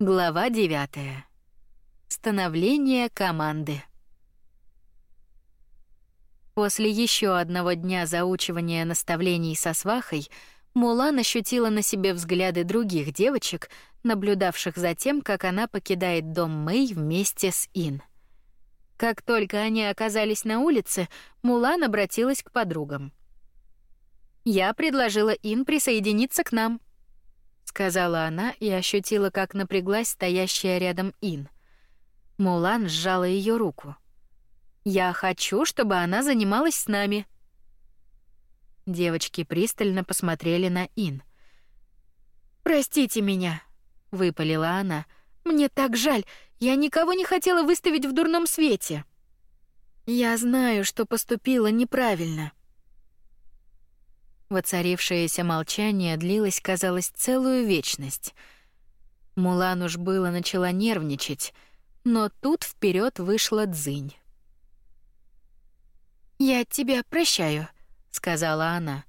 Глава 9. Становление команды. После еще одного дня заучивания наставлений со свахой, Мулан ощутила на себе взгляды других девочек, наблюдавших за тем, как она покидает дом Мэй вместе с Ин. Как только они оказались на улице, Мулан обратилась к подругам. Я предложила Ин присоединиться к нам сказала она и ощутила, как напряглась стоящая рядом Ин. Мулан сжала ее руку. Я хочу, чтобы она занималась с нами. Девочки пристально посмотрели на Ин. Простите меня, выпалила она. Мне так жаль, я никого не хотела выставить в дурном свете. Я знаю, что поступила неправильно. Воцарившееся молчание длилось, казалось, целую вечность. Мулан уж было начала нервничать, но тут вперед вышла Дзынь. «Я тебя прощаю», — сказала она.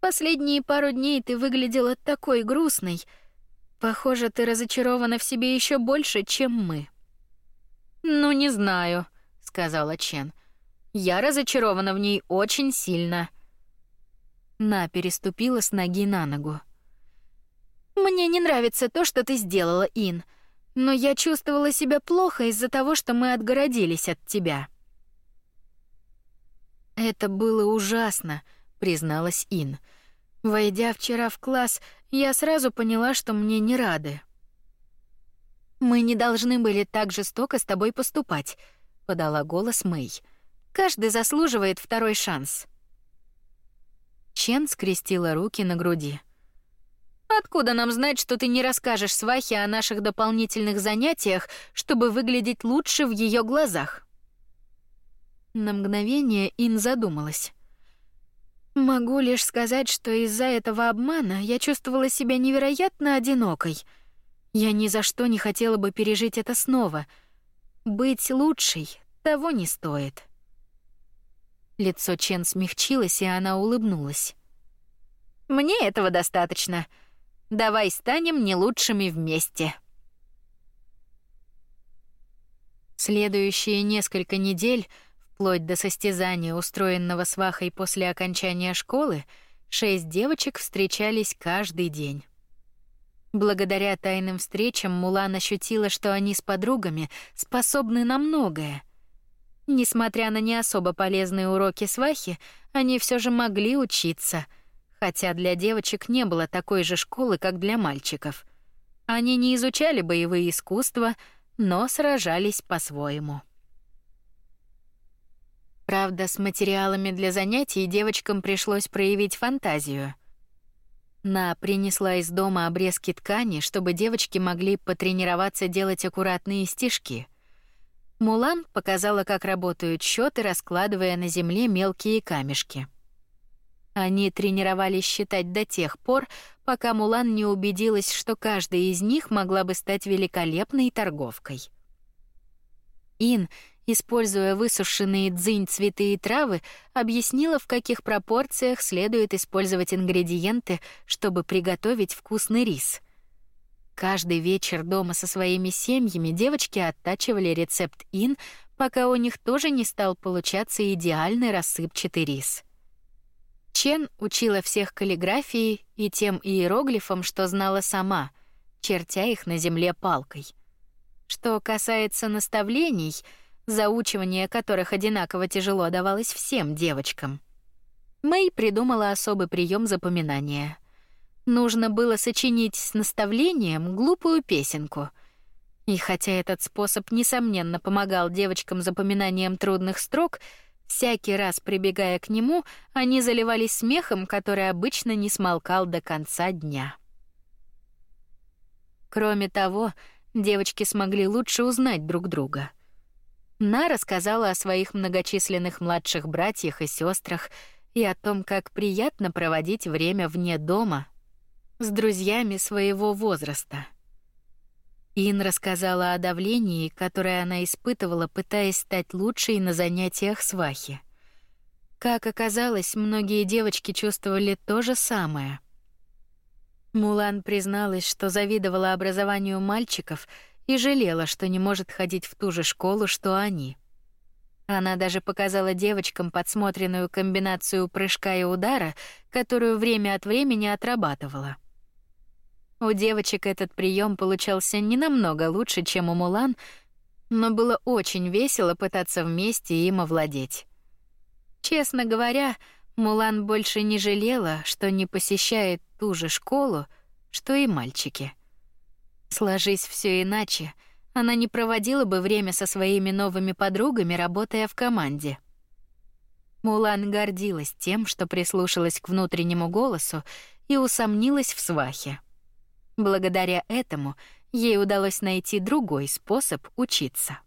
«Последние пару дней ты выглядела такой грустной. Похоже, ты разочарована в себе еще больше, чем мы». «Ну, не знаю», — сказала Чен. «Я разочарована в ней очень сильно». На переступила с ноги на ногу. Мне не нравится то, что ты сделала, Ин, но я чувствовала себя плохо из-за того, что мы отгородились от тебя. Это было ужасно, призналась Ин. Войдя вчера в класс, я сразу поняла, что мне не рады. Мы не должны были так жестоко с тобой поступать, подала голос Мэй. Каждый заслуживает второй шанс. Чен скрестила руки на груди. Откуда нам знать, что ты не расскажешь свахе о наших дополнительных занятиях, чтобы выглядеть лучше в ее глазах? На мгновение Ин задумалась. Могу лишь сказать, что из-за этого обмана я чувствовала себя невероятно одинокой. Я ни за что не хотела бы пережить это снова. Быть лучшей того не стоит. Лицо Чен смягчилось, и она улыбнулась. Мне этого достаточно. Давай станем не лучшими вместе. Следующие несколько недель, вплоть до состязания, устроенного с Вахой после окончания школы, шесть девочек встречались каждый день. Благодаря тайным встречам Мулан ощутила, что они с подругами способны на многое — Несмотря на не особо полезные уроки свахи, они все же могли учиться, хотя для девочек не было такой же школы, как для мальчиков. Они не изучали боевые искусства, но сражались по-своему. Правда, с материалами для занятий девочкам пришлось проявить фантазию. На принесла из дома обрезки ткани, чтобы девочки могли потренироваться делать аккуратные стежки — Мулан показала, как работают счеты, раскладывая на земле мелкие камешки. Они тренировались считать до тех пор, пока Мулан не убедилась, что каждая из них могла бы стать великолепной торговкой. Ин, используя высушенные дзынь цветы и травы, объяснила, в каких пропорциях следует использовать ингредиенты, чтобы приготовить вкусный рис. Каждый вечер дома со своими семьями девочки оттачивали рецепт Ин, пока у них тоже не стал получаться идеальный рассыпчатый рис. Чен учила всех каллиграфии и тем иероглифам, что знала сама, чертя их на земле палкой. Что касается наставлений, заучивание которых одинаково тяжело давалось всем девочкам, Мэй придумала особый прием запоминания — Нужно было сочинить с наставлением глупую песенку. И хотя этот способ несомненно помогал девочкам запоминанием трудных строк, всякий раз прибегая к нему, они заливались смехом, который обычно не смолкал до конца дня. Кроме того, девочки смогли лучше узнать друг друга. На рассказала о своих многочисленных младших братьях и сестрах и о том, как приятно проводить время вне дома с друзьями своего возраста. Ин рассказала о давлении, которое она испытывала, пытаясь стать лучшей на занятиях свахи. Как оказалось, многие девочки чувствовали то же самое. Мулан призналась, что завидовала образованию мальчиков и жалела, что не может ходить в ту же школу, что они. Она даже показала девочкам подсмотренную комбинацию прыжка и удара, которую время от времени отрабатывала. У девочек этот прием получался не намного лучше, чем у Мулан, но было очень весело пытаться вместе им овладеть. Честно говоря, Мулан больше не жалела, что не посещает ту же школу, что и мальчики. Сложись все иначе, она не проводила бы время со своими новыми подругами, работая в команде. Мулан гордилась тем, что прислушалась к внутреннему голосу и усомнилась в свахе. Благодаря этому ей удалось найти другой способ учиться.